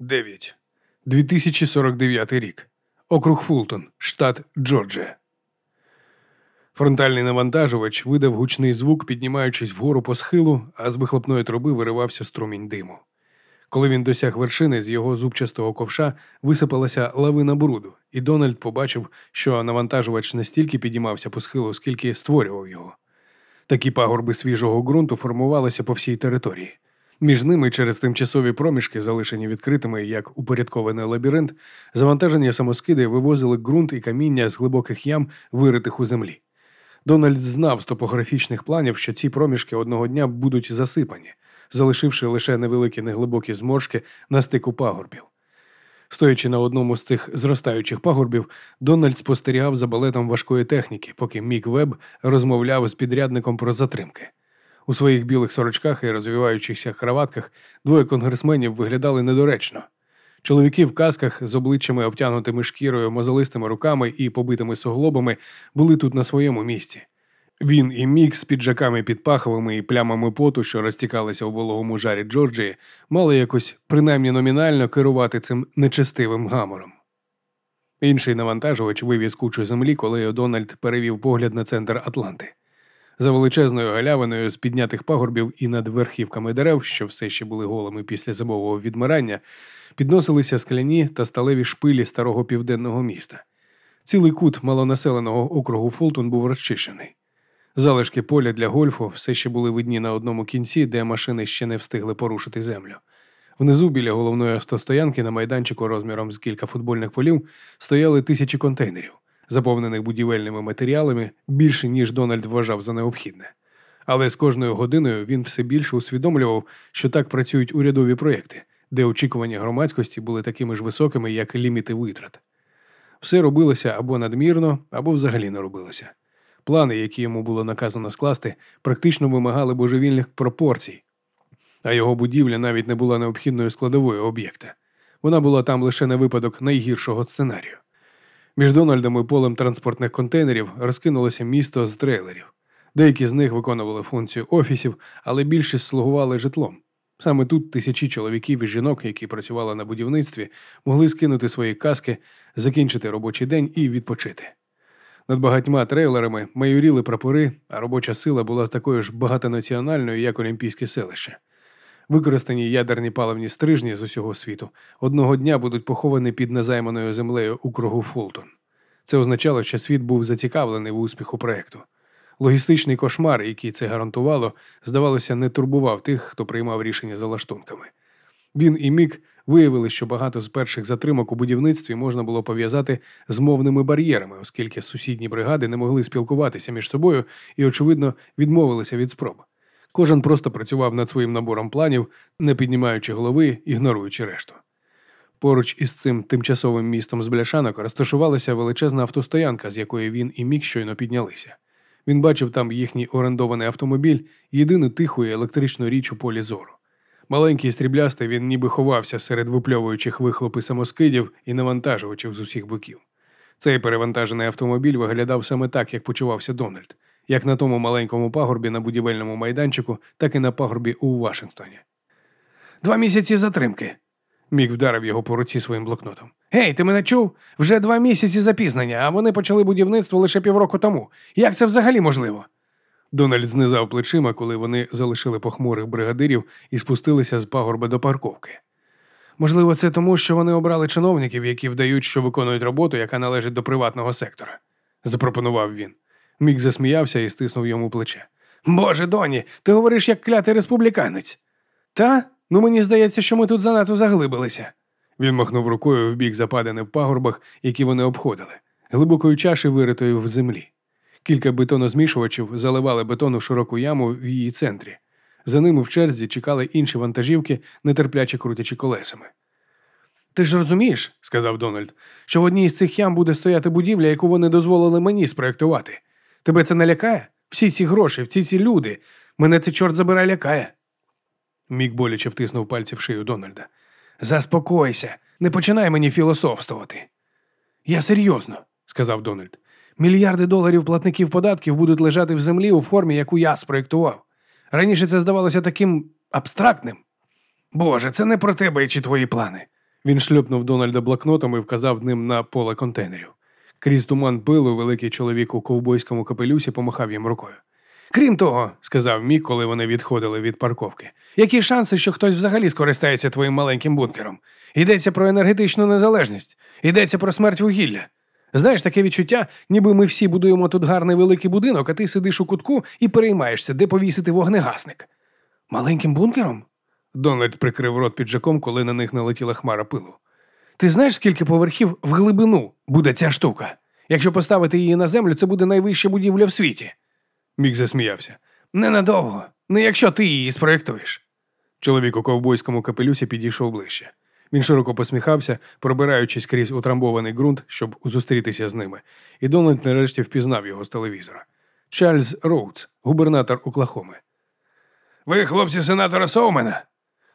9. 2049 рік. Округ Фултон, штат Джорджія. Фронтальний навантажувач видав гучний звук, піднімаючись вгору по схилу, а з вихлопної труби виривався струмінь диму. Коли він досяг вершини, з його зубчастого ковша висипалася лавина бруду, і Дональд побачив, що навантажувач не стільки підіймався по схилу, скільки створював його. Такі пагорби свіжого ґрунту формувалися по всій території. Між ними через тимчасові проміжки, залишені відкритими як упорядкований лабіринт, завантажені самоскиди вивозили ґрунт і каміння з глибоких ям, виритих у землі. Дональд знав з топографічних планів, що ці проміжки одного дня будуть засипані, залишивши лише невеликі неглибокі зморшки на стику пагорбів. Стоячи на одному з цих зростаючих пагорбів, Дональд спостерігав за балетом важкої техніки, поки Мік Веб розмовляв з підрядником про затримки. У своїх білих сорочках і розвиваючихся краватках двоє конгресменів виглядали недоречно. Чоловіки в касках з обличчями обтягнутими шкірою, мозолистими руками і побитими суглобами були тут на своєму місці. Він і Мік з піджаками під паховими і плямами поту, що розтікалися у вологому жарі Джорджії, мали якось принаймні номінально керувати цим нечестивим гамором. Інший навантажувач вивіз кучу землі, коли Дональд перевів погляд на центр Атланти. За величезною галявиною з піднятих пагорбів і над верхівками дерев, що все ще були голими після зимового відмирання, підносилися скляні та сталеві шпилі старого південного міста. Цілий кут малонаселеного округу Фултон був розчищений. Залишки поля для гольфу все ще були видні на одному кінці, де машини ще не встигли порушити землю. Внизу, біля головної автостоянки на майданчику розміром з кілька футбольних полів, стояли тисячі контейнерів, заповнених будівельними матеріалами більше, ніж Дональд вважав за необхідне. Але з кожною годиною він все більше усвідомлював, що так працюють урядові проєкти, де очікування громадськості були такими ж високими, як ліміти витрат. Все робилося або надмірно, або взагалі не робилося. Плани, які йому було наказано скласти, практично вимагали божевільних пропорцій, а його будівля навіть не була необхідною складовою об'єкта. Вона була там лише на випадок найгіршого сценарію. Між Дональдом і полем транспортних контейнерів розкинулося місто з трейлерів. Деякі з них виконували функцію офісів, але більшість слугували житлом. Саме тут тисячі чоловіків і жінок, які працювали на будівництві, могли скинути свої каски, закінчити робочий день і відпочити. Над багатьма трейлерами майоріли прапори, а робоча сила була такою ж багатонаціональною, як Олімпійське селище. Використані ядерні паливні стрижні з усього світу одного дня будуть поховані під незайманою землею у кругу Фултон. Це означало, що світ був зацікавлений в успіху проекту. Логістичний кошмар, який це гарантувало, здавалося, не турбував тих, хто приймав рішення за лаштунками. Він і Мік виявили, що багато з перших затримок у будівництві можна було пов'язати з мовними бар'єрами, оскільки сусідні бригади не могли спілкуватися між собою і, очевидно, відмовилися від спроб. Кожен просто працював над своїм набором планів, не піднімаючи голови, ігноруючи решту. Поруч із цим тимчасовим містом з бляшанок розташувалася величезна автостоянка, з якої він і Мік щойно піднялися. Він бачив там їхній орендований автомобіль, єдину тиху і електричну річ у полі зору. Маленький стріблястий він ніби ховався серед випльовуючих вихлопи самоскидів і навантажувачів з усіх боків. Цей перевантажений автомобіль виглядав саме так, як почувався Дональд, як на тому маленькому пагорбі на будівельному майданчику, так і на пагорбі у Вашингтоні. Два місяці затримки. Мік вдарив його по руці своїм блокнотом. Гей, ти мене чув? Вже два місяці запізнення, а вони почали будівництво лише півроку тому. Як це взагалі можливо? Дональд знизав плечима, коли вони залишили похмурих бригадирів і спустилися з пагорба до парковки. Можливо, це тому, що вони обрали чиновників, які вдають, що виконують роботу, яка належить до приватного сектора, запропонував він. Мік засміявся і стиснув йому плече. Боже, доні, ти говориш як клятий республіканець. Та? Ну мені здається, що ми тут занадто заглибилися. Він махнув рукою в бік западини в пагорбах, які вони обходили, глибокої чаші виритої в землі. Кілька бетонозмішувачів заливали бетон у широку яму в її центрі. За ними в черзі чекали інші вантажівки, нетерпляче крутячи колесами. Ти ж розумієш, сказав Дональд, що в одній з цих ям буде стояти будівля, яку вони дозволили мені спроектувати. Тебе це не лякає? Всі ці гроші, всі ці люди. Мене це чорт забирай лякає. Мік боляче втиснув пальці в шию Дональда. Заспокойся, не починай мені філософствувати. Я серйозно, сказав Дональд. Мільярди доларів платників податків будуть лежати в землі у формі, яку я спроєктував. Раніше це здавалося таким абстрактним. Боже, це не про тебе чи твої плани. Він шльопнув Дональда блокнотом і вказав ним на поле контейнерів. Крізь туман пилу великий чоловік у ковбойському капелюсі помахав їм рукою. Крім того, сказав Мік, коли вони відходили від парковки, які шанси, що хтось взагалі скористається твоїм маленьким бункером? Йдеться про енергетичну незалежність, йдеться про смерть вугілля. Знаєш, таке відчуття, ніби ми всі будуємо тут гарний великий будинок, а ти сидиш у кутку і переймаєшся, де повісити вогнегасник. Маленьким бункером? Дональд прикрив рот піджаком, коли на них налетіла хмара пилу. Ти знаєш, скільки поверхів в глибину буде ця штука? Якщо поставити її на землю, це буде найвища будівля в світі. Мік засміявся. Ненадовго, не якщо ти її спроєктуєш. Чоловік у ковбойському капелюсі підійшов ближче. Він широко посміхався, пробираючись крізь утрамбований ґрунт, щоб зустрітися з ними, і Дональд нарешті впізнав його з телевізора. Чарльз Роудс, губернатор Оклахоми. Ви, хлопці сенатора Соумена?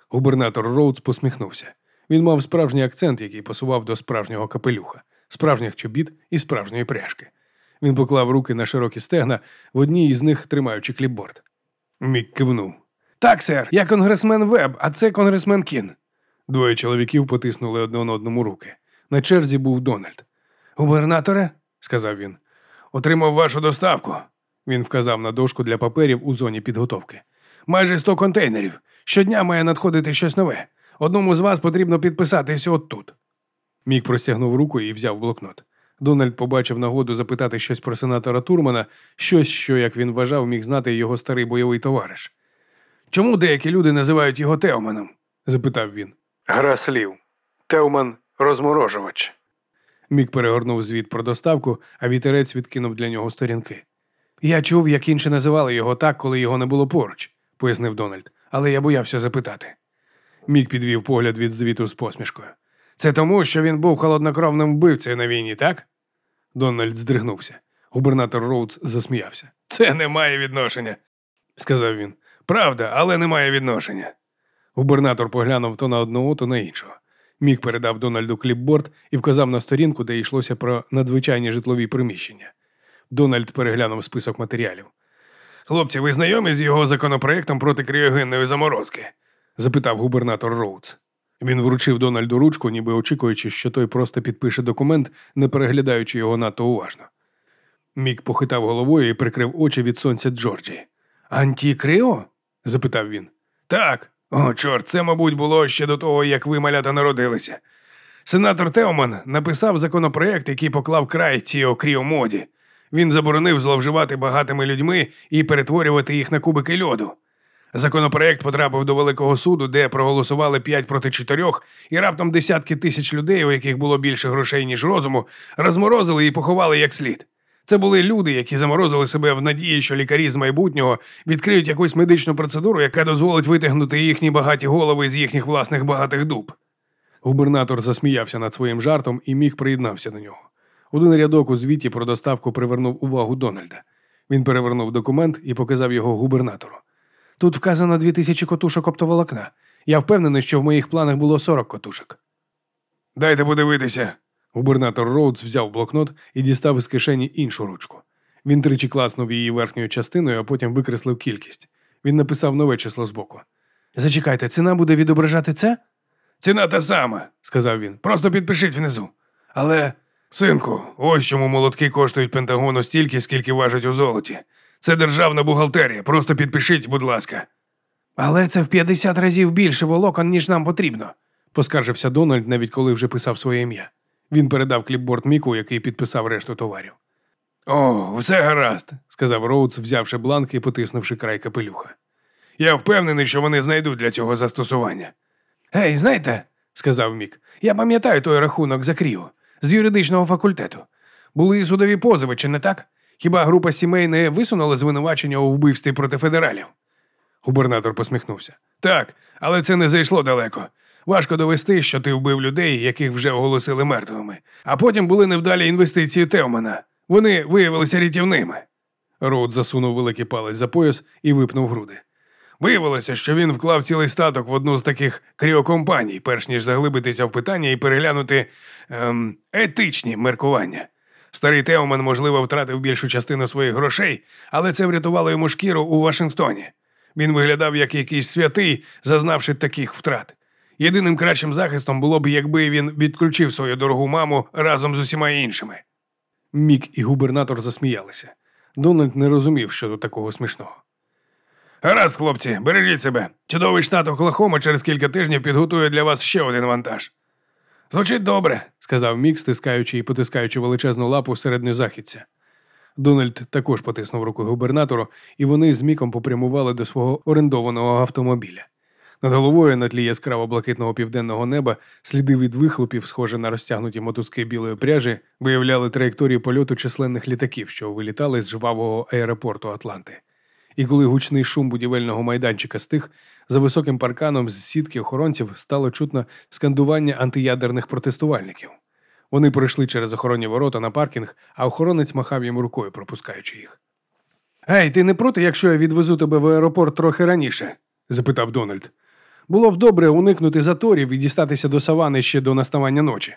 Губернатор Роудс посміхнувся. Він мав справжній акцент, який пасував до справжнього капелюха, справжніх чобіт і справжньої пряжки. Він поклав руки на широкі стегна, в одній із них тримаючи кліпборд. Мік кивнув. Так, сер, я конгресмен Веб, а це конгресмен Кін. Двоє чоловіків потиснули один одному руки. На черзі був Дональд. Губернаторе, сказав він, отримав вашу доставку. Він вказав на дошку для паперів у зоні підготовки. Майже сто контейнерів. Щодня має надходити щось нове. Одному з вас потрібно підписатися от тут. Мік простягнув руку і взяв блокнот. Дональд побачив нагоду запитати щось про сенатора Турмана, щось, що, як він вважав, міг знати його старий бойовий товариш. Чому деякі люди називають його Теоманом? запитав він. Гра слів. Теоман розморожувач. Мік перегорнув звіт про доставку, а вітерець відкинув для нього сторінки. Я чув, як інші називали його так, коли його не було поруч, пояснив Дональд, але я боявся запитати. Мік підвів погляд від звіту з посмішкою. Це тому, що він був холоднокровним вбивцею на війні, так? Дональд здригнувся. Губернатор Роудс засміявся. Це не має відношення, сказав він. Правда, але не має відношення. Губернатор поглянув то на одного, то на іншого. Мік передав Дональду кліпборд і вказав на сторінку, де йшлося про надзвичайні житлові приміщення. Дональд переглянув список матеріалів. Хлопці, ви знайомі з його законопроектом проти кріогенної заморозки? Запитав губернатор Роудс. Він вручив Дональду ручку, ніби очікуючи, що той просто підпише документ, не переглядаючи його надто уважно. Мік похитав головою і прикрив очі від сонця Джорджії. Антікрио? запитав він. Так. О, чорт, це, мабуть, було ще до того, як ви малята народилися. Сенатор Теоман написав законопроект, який поклав край цій окріомоді. Він заборонив зловживати багатими людьми і перетворювати їх на кубики льоду. Законопроект потрапив до Великого суду, де проголосували 5 проти 4, і раптом десятки тисяч людей, у яких було більше грошей, ніж розуму, розморозили і поховали як слід. Це були люди, які заморозили себе в надії, що лікарі з майбутнього відкриють якусь медичну процедуру, яка дозволить витягнути їхні багаті голови з їхніх власних багатих дуб. Губернатор засміявся над своїм жартом і міг приєднався до нього. Один рядок у звіті про доставку привернув увагу Дональда. Він перевернув документ і показав його губернатору. Тут вказано дві тисячі котушок оптоволокна. Я впевнений, що в моїх планах було 40 котушок. Дайте подивитися. Губернатор Роудс взяв блокнот і дістав із кишені іншу ручку. Він тричі класнув її верхньою частиною, а потім викреслив кількість. Він написав нове число збоку. Зачекайте, ціна буде відображати це? Ціна та сама, сказав він. Просто підпишіть внизу. Але, синку, ось чому молотки коштують Пентагону стільки, скільки важать у золоті. Це державна бухгалтерія. Просто підпишіть, будь ласка. Але це в 50 разів більше волокон, ніж нам потрібно, поскаржився Дональд, навіть коли вже писав своє ім'я. Він передав кліпборд Міку, який підписав решту товарів. О, все гаразд, сказав Роудс, взявши бланк і потиснувши край капелюха. Я впевнений, що вони знайдуть для цього застосування. Гей, знаєте, сказав Мік, я пам'ятаю той рахунок за Кріо, з юридичного факультету. Були судові позови, чи не так? Хіба група сімей не висунула звинувачення у вбивстві проти федералів? Губернатор посміхнувся. Так, але це не зайшло далеко. Важко довести, що ти вбив людей, яких вже оголосили мертвими. А потім були невдалі інвестиції Теомана. Вони виявилися рятівними. Роудс засунув великий палець за пояс і випнув груди. Виявилося, що він вклав цілий статок в одну з таких кріокомпаній, перш ніж заглибитися в питання і переглянути ем, етичні меркування. Старий Теоман, можливо, втратив більшу частину своїх грошей, але це врятувало йому шкіру у Вашингтоні. Він виглядав як якийсь святий, зазнавши таких втрат. Єдиним кращим захистом було б, якби він відключив свою дорогу маму разом з усіма іншими. Мік і губернатор засміялися. Дональд не розумів, що тут такого смішного. Гаразд, хлопці, бережіть себе. Чудовий штат Оклахома через кілька тижнів підготує для вас ще один вантаж. Звучить добре, сказав Мік, стискаючи і потискаючи величезну лапу середньозахідця. Дональд також потиснув руку губернатору, і вони з Міком попрямували до свого орендованого автомобіля. Над головою на тлі яскраво блакитного південного неба сліди від вихлопів, схожі на розтягнуті мотузки білої пряжі, виявляли траєкторії польоту численних літаків, що вилітали з жвавого аеропорту Атланти. І коли гучний шум будівельного майданчика стих, за високим парканом з сітки охоронців стало чутно скандування антиядерних протестувальників. Вони пройшли через охоронні ворота на паркінг, а охоронець махав їм рукою, пропускаючи їх. Гей, ти не проти, якщо я відвезу тебе в аеропорт трохи раніше? запитав Дональд. Було б добре уникнути заторів і дістатися до савани ще до наставання ночі.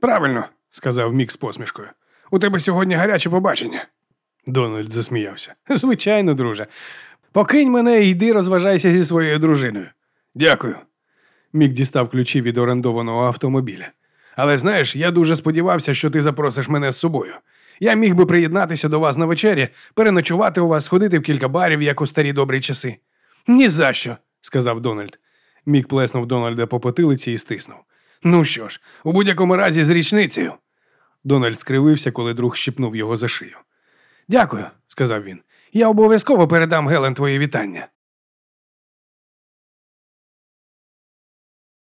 Правильно, сказав Мік з посмішкою. У тебе сьогодні гаряче побачення. Дональд засміявся. Звичайно, друже. Покинь мене і йди розважайся зі своєю дружиною. Дякую. Мік дістав ключі від орендованого автомобіля. Але знаєш, я дуже сподівався, що ти запросиш мене з собою. Я міг би приєднатися до вас на вечері, переночувати у вас, сходити в кілька барів, як у старі добрі часи. «Ні за що», – сказав Дональд. Мік плеснув Дональда по потилиці і стиснув. Ну що ж, у будь-якому разі з річницею. Дональд скривився, коли друг щипнув його за шию. Дякую, сказав він. Я обов'язково передам Гелен твої вітання.